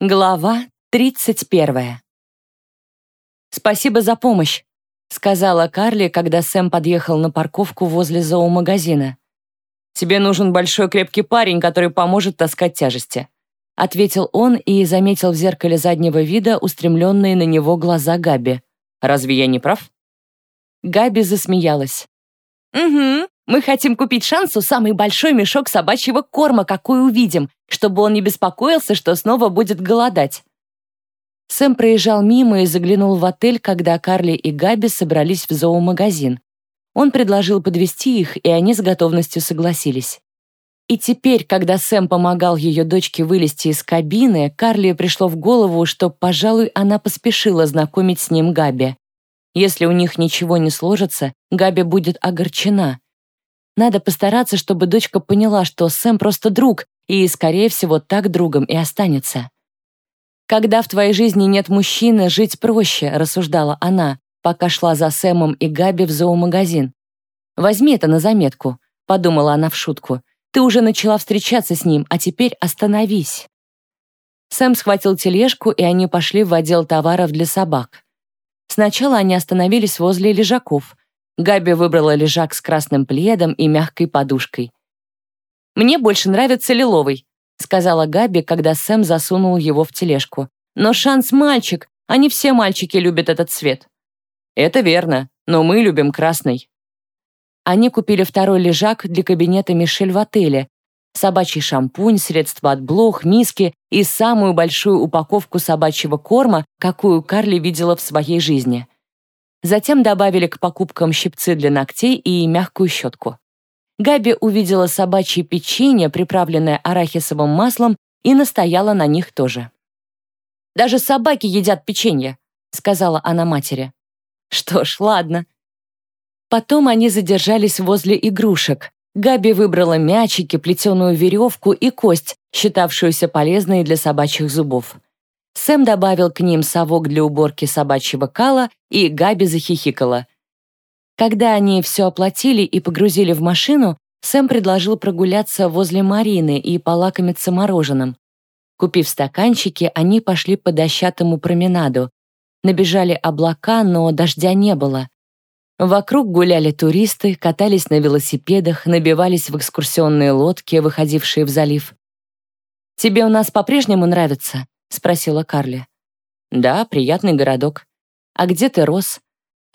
Глава 31. «Спасибо за помощь», — сказала Карли, когда Сэм подъехал на парковку возле зоомагазина. «Тебе нужен большой крепкий парень, который поможет таскать тяжести», — ответил он и заметил в зеркале заднего вида устремленные на него глаза Габи. «Разве я не прав?» Габи засмеялась. «Угу, мы хотим купить шансу самый большой мешок собачьего корма, какой увидим, чтобы он не беспокоился, что снова будет голодать. Сэм проезжал мимо и заглянул в отель, когда Карли и Габи собрались в зоомагазин. Он предложил подвести их, и они с готовностью согласились. И теперь, когда Сэм помогал ее дочке вылезти из кабины, Карли пришло в голову, что, пожалуй, она поспешила знакомить с ним Габи. Если у них ничего не сложится, Габи будет огорчена. Надо постараться, чтобы дочка поняла, что Сэм просто друг, и, скорее всего, так другом и останется. «Когда в твоей жизни нет мужчины, жить проще», — рассуждала она, пока шла за Сэмом и Габи в зоомагазин. «Возьми это на заметку», — подумала она в шутку. «Ты уже начала встречаться с ним, а теперь остановись». Сэм схватил тележку, и они пошли в отдел товаров для собак. Сначала они остановились возле лежаков, Габи выбрала лежак с красным пледом и мягкой подушкой. «Мне больше нравится лиловый», — сказала Габи, когда Сэм засунул его в тележку. «Но шанс мальчик, а все мальчики любят этот цвет». «Это верно, но мы любим красный». Они купили второй лежак для кабинета Мишель в отеле, собачий шампунь, средства от блох, миски и самую большую упаковку собачьего корма, какую Карли видела в своей жизни. Затем добавили к покупкам щипцы для ногтей и мягкую щетку. Габи увидела собачье печенье, приправленное арахисовым маслом, и настояла на них тоже. «Даже собаки едят печенье», — сказала она матери. «Что ж, ладно». Потом они задержались возле игрушек. Габи выбрала мячики, плетеную веревку и кость, считавшуюся полезной для собачьих зубов. Сэм добавил к ним совок для уборки собачьего кала, и Габи захихикала. Когда они все оплатили и погрузили в машину, Сэм предложил прогуляться возле Марины и полакомиться мороженым. Купив стаканчики, они пошли по дощатому променаду. Набежали облака, но дождя не было. Вокруг гуляли туристы, катались на велосипедах, набивались в экскурсионные лодки, выходившие в залив. «Тебе у нас по-прежнему нравится?» — спросила Карли. «Да, приятный городок. А где ты рос?»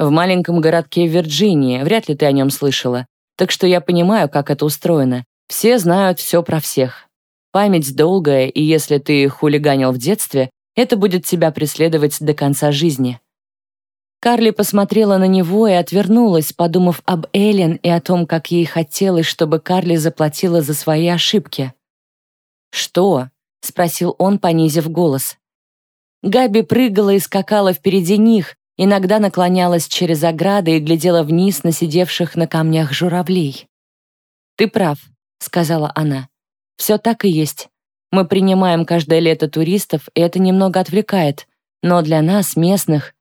«В маленьком городке Вирджинии, вряд ли ты о нем слышала. Так что я понимаю, как это устроено. Все знают все про всех. Память долгая, и если ты хулиганил в детстве, это будет тебя преследовать до конца жизни». Карли посмотрела на него и отвернулась, подумав об Эллен и о том, как ей хотелось, чтобы Карли заплатила за свои ошибки. «Что?» — спросил он, понизив голос. Габи прыгала и скакала впереди них, иногда наклонялась через ограды и глядела вниз на сидевших на камнях журавлей. «Ты прав», — сказала она. «Все так и есть. Мы принимаем каждое лето туристов, и это немного отвлекает, но для нас, местных,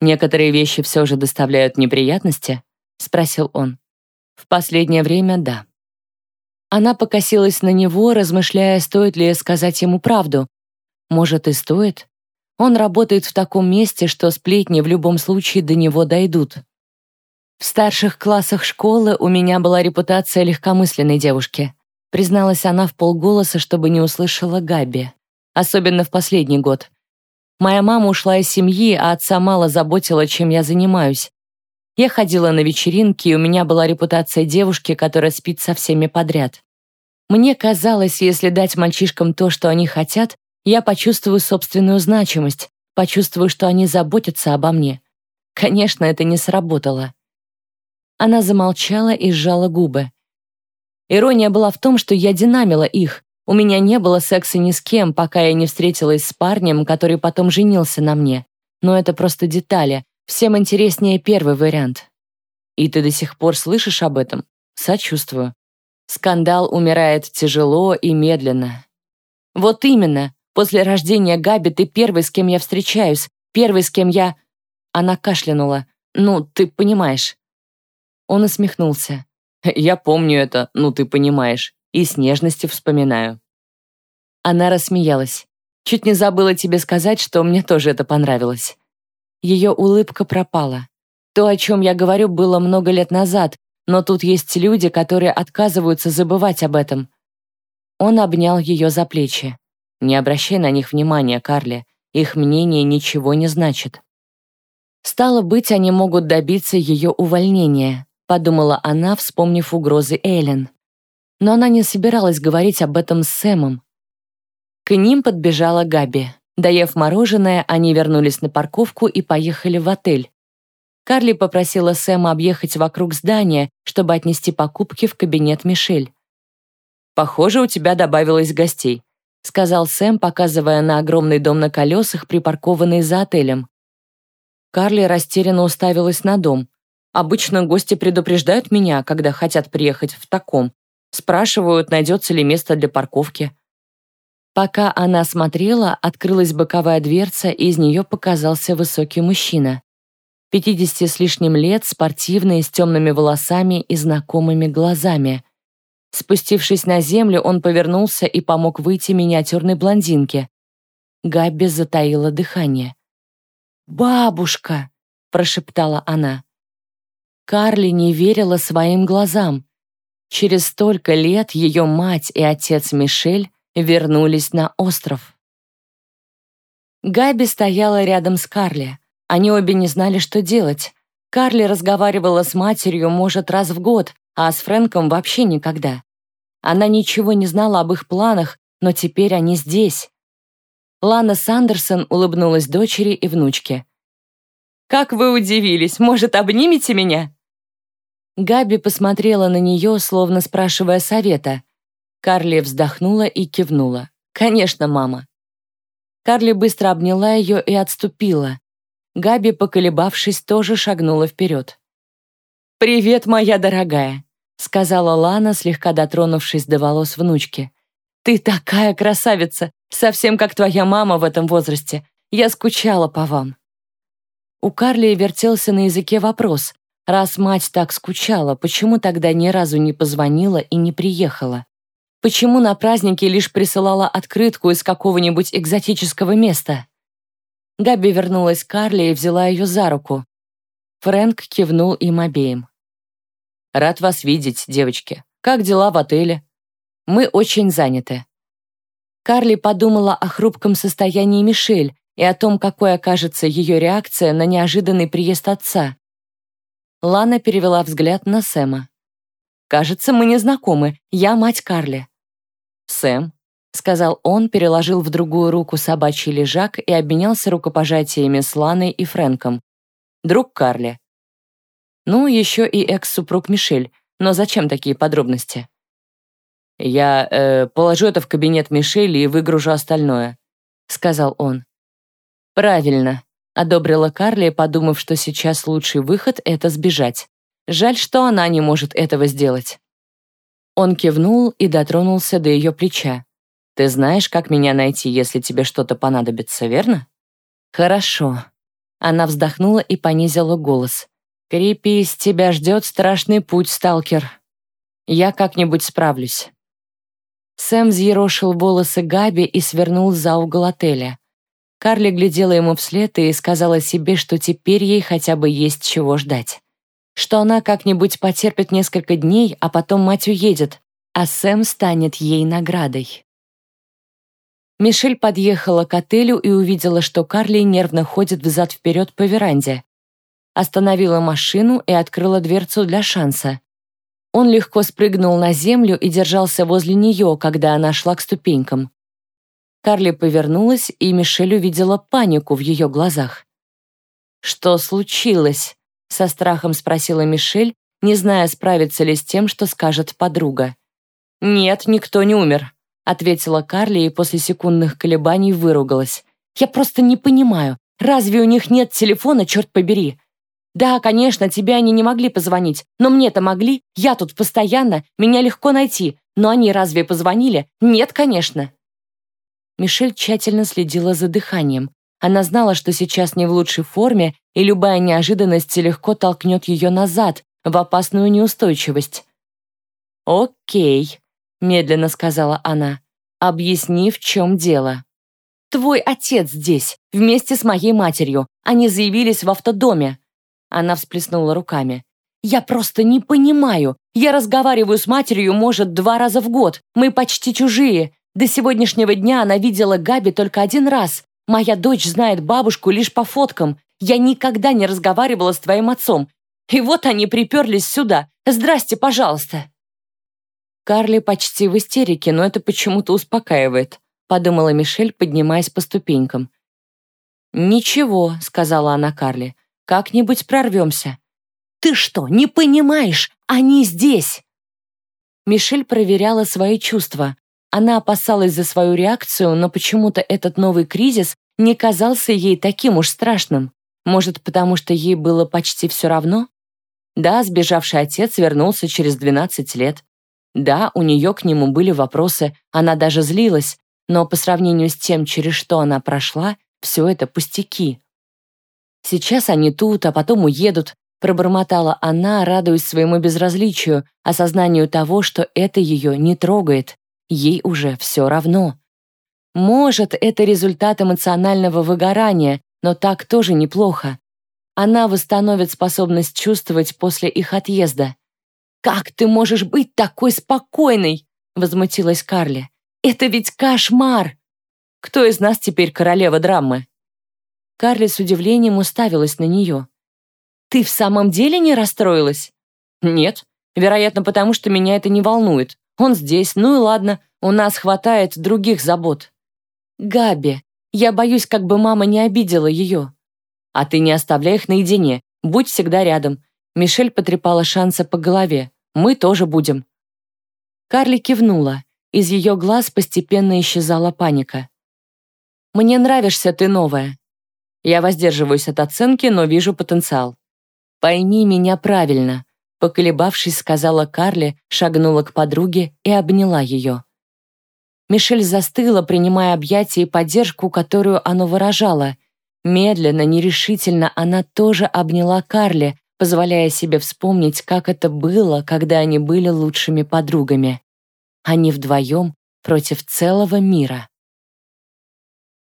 некоторые вещи все же доставляют неприятности?» — спросил он. «В последнее время — да». Она покосилась на него, размышляя, стоит ли сказать ему правду. Может, и стоит. Он работает в таком месте, что сплетни в любом случае до него дойдут. В старших классах школы у меня была репутация легкомысленной девушки. Призналась она в полголоса, чтобы не услышала Габи. Особенно в последний год. Моя мама ушла из семьи, а отца мало заботила, чем я занимаюсь. Я ходила на вечеринки, и у меня была репутация девушки, которая спит со всеми подряд. Мне казалось, если дать мальчишкам то, что они хотят, я почувствую собственную значимость, почувствую, что они заботятся обо мне. Конечно, это не сработало. Она замолчала и сжала губы. Ирония была в том, что я динамила их. У меня не было секса ни с кем, пока я не встретилась с парнем, который потом женился на мне. Но это просто детали, Всем интереснее первый вариант. И ты до сих пор слышишь об этом? Сочувствую. Скандал умирает тяжело и медленно. Вот именно. После рождения Габи ты первый, с кем я встречаюсь. Первый, с кем я... Она кашлянула. Ну, ты понимаешь. Он усмехнулся. Я помню это, ну ты понимаешь. И с нежностью вспоминаю. Она рассмеялась. Чуть не забыла тебе сказать, что мне тоже это понравилось». Ее улыбка пропала. То, о чем я говорю, было много лет назад, но тут есть люди, которые отказываются забывать об этом. Он обнял ее за плечи. Не обращай на них внимания, Карли. Их мнение ничего не значит. Стало быть, они могут добиться ее увольнения, подумала она, вспомнив угрозы Эллен. Но она не собиралась говорить об этом с Сэмом. К ним подбежала Габи. Доев мороженое, они вернулись на парковку и поехали в отель. Карли попросила Сэма объехать вокруг здания, чтобы отнести покупки в кабинет Мишель. «Похоже, у тебя добавилось гостей», сказал Сэм, показывая на огромный дом на колесах, припаркованный за отелем. Карли растерянно уставилась на дом. Обычно гости предупреждают меня, когда хотят приехать в таком. Спрашивают, найдется ли место для парковки. Пока она смотрела, открылась боковая дверца, и из нее показался высокий мужчина. 50 с лишним лет, спортивный, с темными волосами и знакомыми глазами. Спустившись на землю, он повернулся и помог выйти миниатюрной блондинке. Габби затаила дыхание. «Бабушка!» — прошептала она. Карли не верила своим глазам. Через столько лет ее мать и отец Мишель вернулись на остров. Габи стояла рядом с Карли. Они обе не знали, что делать. Карли разговаривала с матерью, может, раз в год, а с Фрэнком вообще никогда. Она ничего не знала об их планах, но теперь они здесь. Лана Сандерсон улыбнулась дочери и внучке. «Как вы удивились! Может, обнимете меня?» Габи посмотрела на нее, словно спрашивая совета. Карли вздохнула и кивнула. «Конечно, мама». Карли быстро обняла ее и отступила. Габи, поколебавшись, тоже шагнула вперед. «Привет, моя дорогая», — сказала Лана, слегка дотронувшись до волос внучки. «Ты такая красавица, совсем как твоя мама в этом возрасте. Я скучала по вам». У Карли вертелся на языке вопрос. Раз мать так скучала, почему тогда ни разу не позвонила и не приехала? Почему на празднике лишь присылала открытку из какого-нибудь экзотического места? Габи вернулась к Карли и взяла ее за руку. Фрэнк кивнул им обеим. «Рад вас видеть, девочки. Как дела в отеле?» «Мы очень заняты». Карли подумала о хрупком состоянии Мишель и о том, какой окажется ее реакция на неожиданный приезд отца. Лана перевела взгляд на Сэма. «Кажется, мы не знакомы. Я мать Карли». «Сэм, — сказал он, переложил в другую руку собачий лежак и обменялся рукопожатиями с Ланой и Фрэнком. «Друг Карли». Ну, еще и экс-супруг Мишель. Но зачем такие подробности? «Я э, положу это в кабинет Мишель и выгружу остальное», — сказал он. «Правильно», — одобрила Карли, подумав, что сейчас лучший выход — это сбежать. Жаль, что она не может этого сделать. Он кивнул и дотронулся до ее плеча. Ты знаешь, как меня найти, если тебе что-то понадобится, верно? Хорошо. Она вздохнула и понизила голос. Крепись, тебя ждет страшный путь, сталкер. Я как-нибудь справлюсь. Сэм взъерошил волосы Габи и свернул за угол отеля. Карли глядела ему вслед и сказала себе, что теперь ей хотя бы есть чего ждать. Что она как-нибудь потерпит несколько дней, а потом мать уедет, а Сэм станет ей наградой. Мишель подъехала к отелю и увидела, что Карли нервно ходит взад-вперед по веранде. Остановила машину и открыла дверцу для шанса. Он легко спрыгнул на землю и держался возле нее, когда она шла к ступенькам. Карли повернулась, и Мишель увидела панику в ее глазах. «Что случилось?» — со страхом спросила Мишель, не зная, справиться ли с тем, что скажет подруга. «Нет, никто не умер», ответила Карли и после секундных колебаний выругалась. «Я просто не понимаю, разве у них нет телефона, черт побери?» «Да, конечно, тебе они не могли позвонить, но мне-то могли, я тут постоянно, меня легко найти, но они разве позвонили? Нет, конечно». Мишель тщательно следила за дыханием. Она знала, что сейчас не в лучшей форме, и любая неожиданность легко толкнет ее назад, в опасную неустойчивость. «Окей», медленно сказала она. «Объясни, в чем дело». Твой отец здесь, вместе с моей матерью. Они заявились в автодоме». Она всплеснула руками. «Я просто не понимаю. Я разговариваю с матерью, может, два раза в год. Мы почти чужие. До сегодняшнего дня она видела Габи только один раз. Моя дочь знает бабушку лишь по фоткам. Я никогда не разговаривала с твоим отцом. И вот они приперлись сюда. Здрасте, пожалуйста». Карли почти в истерике, но это почему-то успокаивает, подумала Мишель, поднимаясь по ступенькам. «Ничего», — сказала она Карли, — «как-нибудь прорвемся». «Ты что, не понимаешь? Они здесь!» Мишель проверяла свои чувства. Она опасалась за свою реакцию, но почему-то этот новый кризис не казался ей таким уж страшным. Может, потому что ей было почти все равно? Да, сбежавший отец вернулся через 12 лет. Да, у нее к нему были вопросы, она даже злилась, но по сравнению с тем, через что она прошла, все это пустяки. Сейчас они тут, а потом уедут, пробормотала она, радуясь своему безразличию, осознанию того, что это ее не трогает. Ей уже все равно. Может, это результат эмоционального выгорания, но так тоже неплохо. Она восстановит способность чувствовать после их отъезда. «Как ты можешь быть такой спокойной?» — возмутилась Карли. «Это ведь кошмар!» «Кто из нас теперь королева драмы?» Карли с удивлением уставилась на нее. «Ты в самом деле не расстроилась?» «Нет. Вероятно, потому что меня это не волнует. Он здесь, ну и ладно, у нас хватает других забот». «Габи, я боюсь, как бы мама не обидела ее». «А ты не оставляй их наедине, будь всегда рядом». Мишель потрепала Шанса по голове. «Мы тоже будем». Карли кивнула. Из ее глаз постепенно исчезала паника. «Мне нравишься ты новая. Я воздерживаюсь от оценки, но вижу потенциал. «Пойми меня правильно», — поколебавшись, сказала Карли, шагнула к подруге и обняла ее. Мишель застыла, принимая объятия и поддержку, которую оно выражало. Медленно, нерешительно она тоже обняла Карли, позволяя себе вспомнить, как это было, когда они были лучшими подругами. Они вдвоем против целого мира.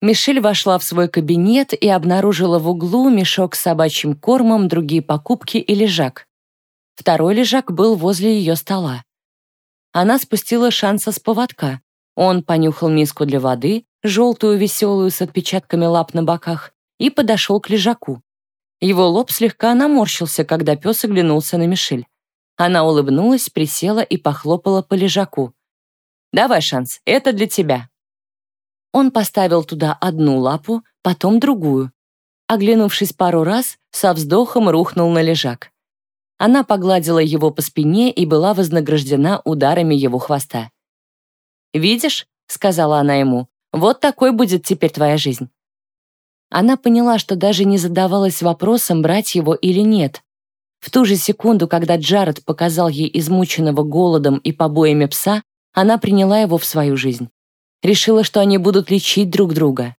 Мишель вошла в свой кабинет и обнаружила в углу мешок с собачьим кормом, другие покупки и лежак. Второй лежак был возле ее стола. Она спустила шанса с поводка. Он понюхал миску для воды, желтую веселую с отпечатками лап на боках, и подошел к лежаку. Его лоб слегка наморщился, когда пес оглянулся на Мишель. Она улыбнулась, присела и похлопала по лежаку. «Давай шанс, это для тебя». Он поставил туда одну лапу, потом другую. Оглянувшись пару раз, со вздохом рухнул на лежак. Она погладила его по спине и была вознаграждена ударами его хвоста. «Видишь?» — сказала она ему. «Вот такой будет теперь твоя жизнь». Она поняла, что даже не задавалась вопросом, брать его или нет. В ту же секунду, когда Джаред показал ей измученного голодом и побоями пса, она приняла его в свою жизнь. Решила, что они будут лечить друг друга.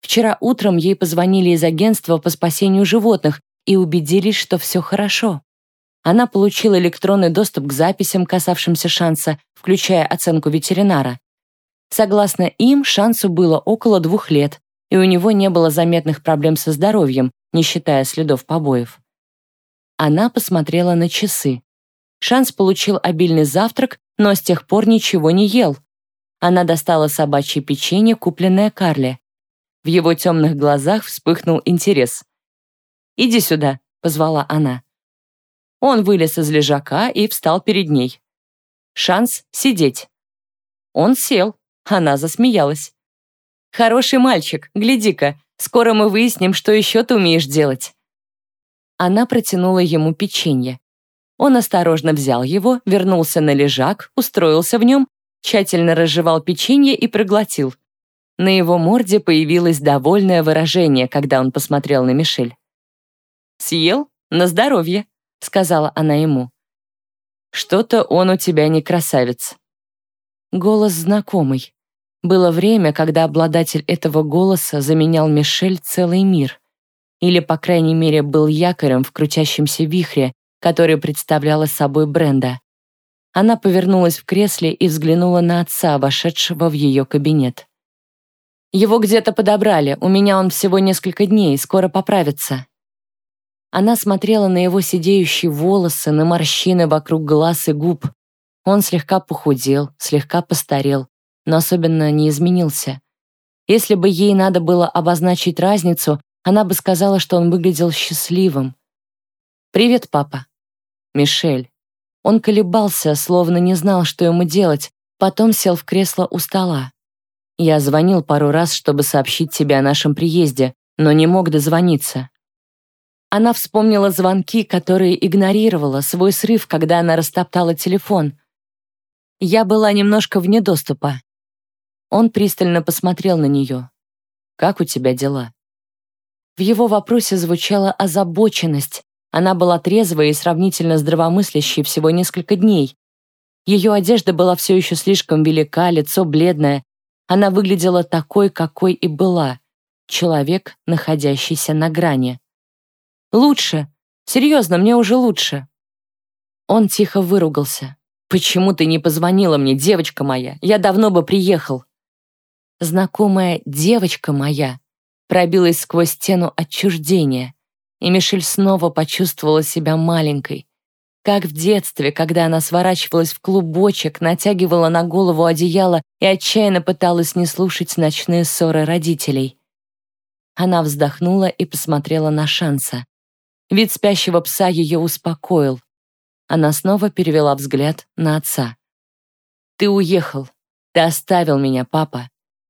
Вчера утром ей позвонили из агентства по спасению животных и убедились, что все хорошо. Она получила электронный доступ к записям, касавшимся шанса, включая оценку ветеринара. Согласно им, шансу было около двух лет, и у него не было заметных проблем со здоровьем, не считая следов побоев. Она посмотрела на часы. Шанс получил обильный завтрак, но с тех пор ничего не ел, она достала собачье печенье, купленное Карле. В его темных глазах вспыхнул интерес. «Иди сюда», — позвала она. Он вылез из лежака и встал перед ней. Шанс сидеть. Он сел. Она засмеялась. «Хороший мальчик, гляди-ка, скоро мы выясним, что еще ты умеешь делать». Она протянула ему печенье. Он осторожно взял его, вернулся на лежак, устроился в нем тщательно разжевал печенье и проглотил. На его морде появилось довольное выражение, когда он посмотрел на Мишель. «Съел? На здоровье», — сказала она ему. «Что-то он у тебя не красавец». Голос знакомый. Было время, когда обладатель этого голоса заменял Мишель целый мир. Или, по крайней мере, был якорем в крутящемся вихре, который представляла собой Бренда. Она повернулась в кресле и взглянула на отца, вошедшего в ее кабинет. Его где-то подобрали, у меня он всего несколько дней, скоро поправится». Она смотрела на его сидеющие волосы, на морщины вокруг глаз и губ. Он слегка похудел, слегка постарел, но особенно не изменился. Если бы ей надо было обозначить разницу, она бы сказала, что он выглядел счастливым. «Привет, папа». «Мишель». Он колебался, словно не знал, что ему делать, потом сел в кресло у стола. «Я звонил пару раз, чтобы сообщить тебе о нашем приезде, но не мог дозвониться. Она вспомнила звонки, которые игнорировала, свой срыв, когда она растоптала телефон. Я была немножко вне доступа. Он пристально посмотрел на нее. «Как у тебя дела?» В его вопросе звучала озабоченность. Она была трезвой и сравнительно здравомыслящей всего несколько дней. Ее одежда была все еще слишком велика, лицо бледное. Она выглядела такой, какой и была. Человек, находящийся на грани. Лучше. Серьезно, мне уже лучше. Он тихо выругался. «Почему ты не позвонила мне, девочка моя? Я давно бы приехал». Знакомая «девочка моя» пробилась сквозь стену отчуждения, и Мишель снова почувствовала себя маленькой. Как в детстве, когда она сворачивалась в клубочек, натягивала на голову одеяло и отчаянно пыталась не слушать ночные ссоры родителей. Она вздохнула и посмотрела на Шанса. Вид спящего пса ее успокоил. Она снова перевела взгляд на отца. «Ты уехал. Ты оставил меня, папа.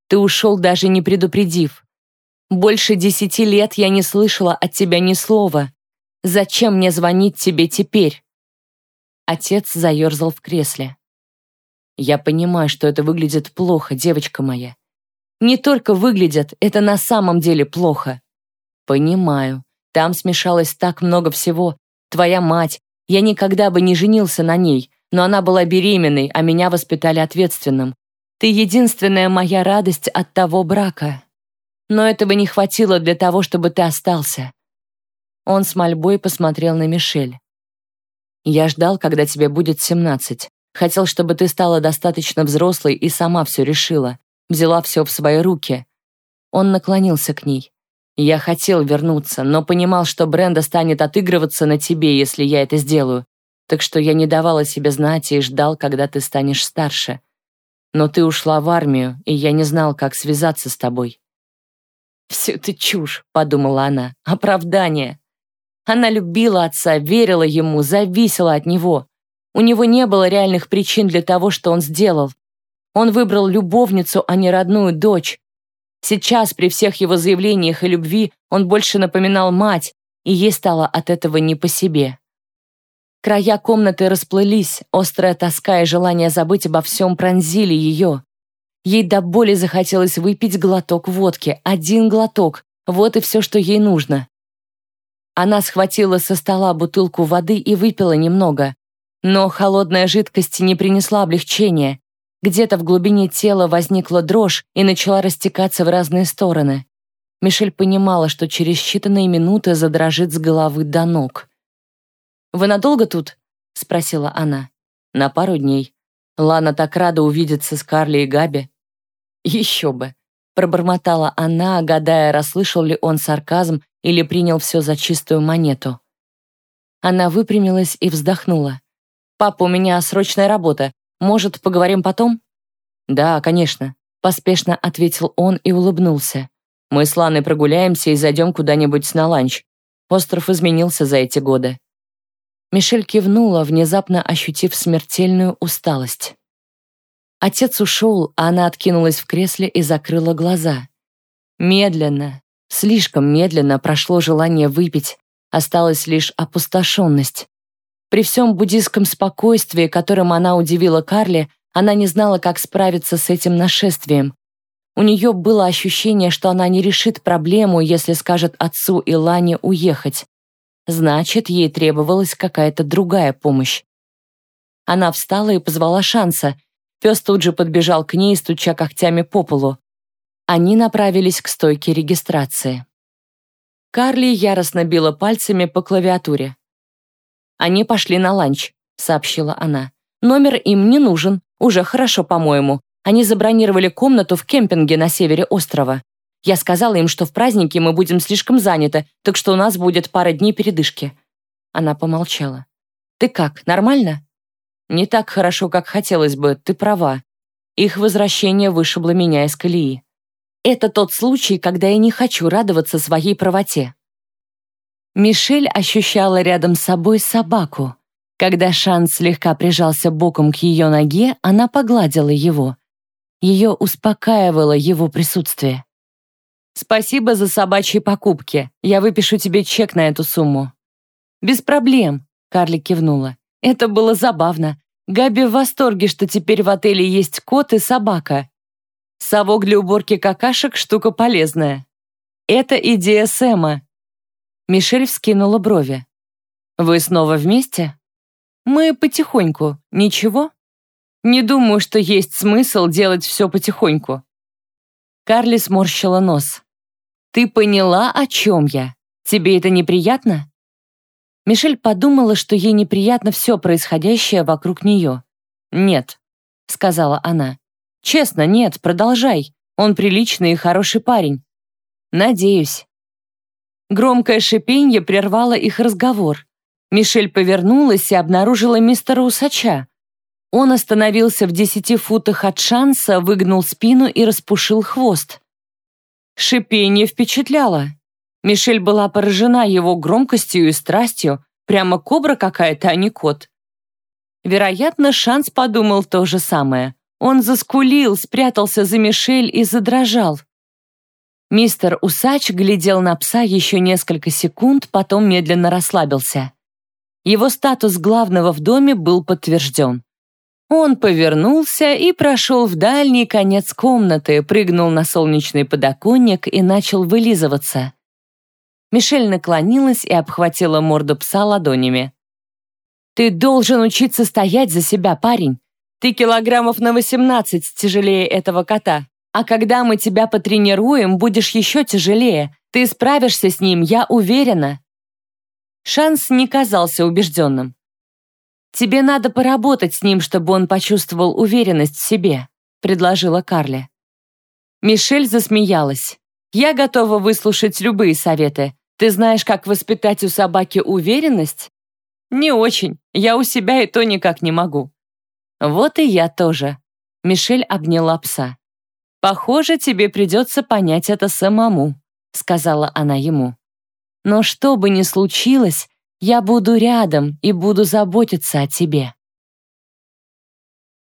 Ты ушел, даже не предупредив. Больше десяти лет я не слышала от тебя ни слова. Зачем мне звонить тебе теперь?» Отец заерзал в кресле. «Я понимаю, что это выглядит плохо, девочка моя. Не только выглядят, это на самом деле плохо. Понимаю. Там смешалось так много всего. Твоя мать. Я никогда бы не женился на ней, но она была беременной, а меня воспитали ответственным. Ты единственная моя радость от того брака. Но этого не хватило для того, чтобы ты остался. Он с мольбой посмотрел на Мишель. Я ждал, когда тебе будет семнадцать. Хотел, чтобы ты стала достаточно взрослой и сама все решила. Взяла все в свои руки. Он наклонился к ней. Я хотел вернуться, но понимал, что Бренда станет отыгрываться на тебе, если я это сделаю. Так что я не давала себе знать и ждал, когда ты станешь старше. Но ты ушла в армию, и я не знал, как связаться с тобой. «Все это чушь», — подумала она, — «оправдание». Она любила отца, верила ему, зависела от него. У него не было реальных причин для того, что он сделал. Он выбрал любовницу, а не родную дочь, Сейчас, при всех его заявлениях и любви, он больше напоминал мать, и ей стало от этого не по себе. Края комнаты расплылись, острая тоска и желание забыть обо всем пронзили ее. Ей до боли захотелось выпить глоток водки, один глоток, вот и все, что ей нужно. Она схватила со стола бутылку воды и выпила немного, но холодная жидкость не принесла облегчения, где-то в глубине тела возникла дрожь и начала растекаться в разные стороны. Мишель понимала, что через считанные минуты задрожит с головы до ног. «Вы надолго тут?» — спросила она. «На пару дней. Лана так рада увидеться с Карли и Габи». «Еще бы!» — пробормотала она, гадая, расслышал ли он сарказм или принял все за чистую монету. Она выпрямилась и вздохнула. «Папа, у меня срочная работа. Может, поговорим потом?» «Да, конечно», — поспешно ответил он и улыбнулся. «Мы с Ланой прогуляемся и зайдем куда-нибудь на ланч. Остров изменился за эти годы». Мишель кивнула, внезапно ощутив смертельную усталость. Отец ушел, а она откинулась в кресле и закрыла глаза. Медленно, слишком медленно прошло желание выпить, осталась лишь опустошенность. При всем буддийском спокойствии, которым она удивила Карли, она не знала, как справиться с этим нашествием. У нее было ощущение, что она не решит проблему, если скажет отцу и Лане уехать. Значит, ей требовалась какая-то другая помощь. Она встала и позвала Шанса. Пес тут же подбежал к ней, стуча когтями по полу. Они направились к стойке регистрации. Карли яростно била пальцами по клавиатуре. «Они пошли на ланч», — сообщила она. «Номер им не нужен. Уже хорошо, по-моему. Они забронировали комнату в кемпинге на севере острова. Я сказала им, что в празднике мы будем слишком заняты, так что у нас будет пара дней передышки». Она помолчала. «Ты как, нормально?» «Не так хорошо, как хотелось бы, ты права. Их возвращение вышибло меня из колеи. Это тот случай, когда я не хочу радоваться своей правоте». Мишель ощущала рядом с собой собаку. Когда Шан слегка прижался боком к ее ноге, она погладила его. Ее успокаивало его присутствие. «Спасибо за собачьи покупки. Я выпишу тебе чек на эту сумму». «Без проблем», — Карли кивнула. «Это было забавно. Габи в восторге, что теперь в отеле есть кот и собака. Совок для уборки какашек — штука полезная. Это идея Сэма». Мишель вскинула брови. «Вы снова вместе?» «Мы потихоньку. Ничего?» «Не думаю, что есть смысл делать все потихоньку». Карли сморщила нос. «Ты поняла, о чем я? Тебе это неприятно?» Мишель подумала, что ей неприятно все происходящее вокруг нее. «Нет», — сказала она. «Честно, нет, продолжай. Он приличный и хороший парень». «Надеюсь». Громкое шипенье прервало их разговор. Мишель повернулась и обнаружила мистера Усача. Он остановился в десяти футах от шанса, выгнул спину и распушил хвост. Шипение впечатляло. Мишель была поражена его громкостью и страстью, прямо кобра какая-то, а не кот. Вероятно, Шанс подумал то же самое. Он заскулил, спрятался за Мишель и задрожал. Мистер Усач глядел на пса еще несколько секунд, потом медленно расслабился. Его статус главного в доме был подтвержден. Он повернулся и прошел в дальний конец комнаты, прыгнул на солнечный подоконник и начал вылизываться. Мишель наклонилась и обхватила морду пса ладонями. «Ты должен учиться стоять за себя, парень. Ты килограммов на 18 тяжелее этого кота. А когда мы тебя потренируем, будешь еще тяжелее. Ты справишься с ним, я уверена». Шанс не казался убежденным. «Тебе надо поработать с ним, чтобы он почувствовал уверенность в себе», предложила Карли. Мишель засмеялась. «Я готова выслушать любые советы. Ты знаешь, как воспитать у собаки уверенность?» «Не очень. Я у себя и то никак не могу». «Вот и я тоже». Мишель обняла пса. «Похоже, тебе придется понять это самому», сказала она ему. «Но что бы ни случилось, я буду рядом и буду заботиться о тебе».